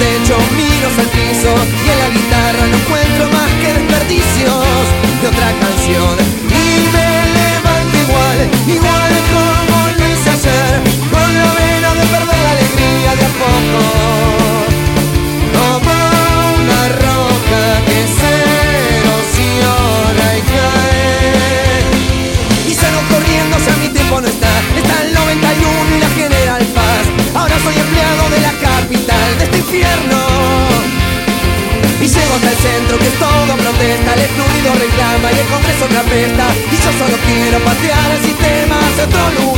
techo miro al piso y en la guitarra no encuentro más que desperdicios de otra canción. Y llego hasta el centro que es todo protesta, el fluido reclama y el congreso que apesta. Y yo solo quiero patear el sistema hacia otro lugar.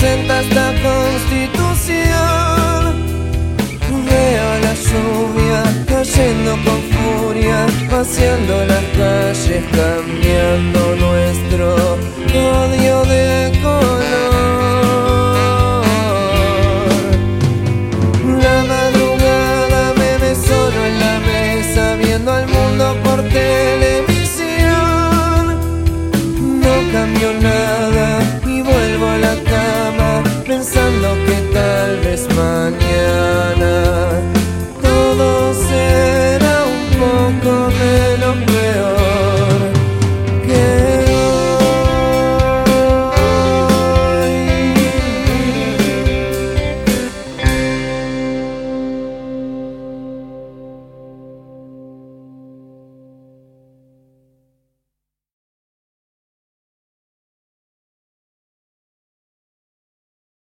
60 esta constitución. Veo la lluvia cayendo con furia Paseando las calles cambiando nuestro odio de color. La madrugada me ve solo en la mesa Viendo al mundo por televisión. No cambió nada mañana.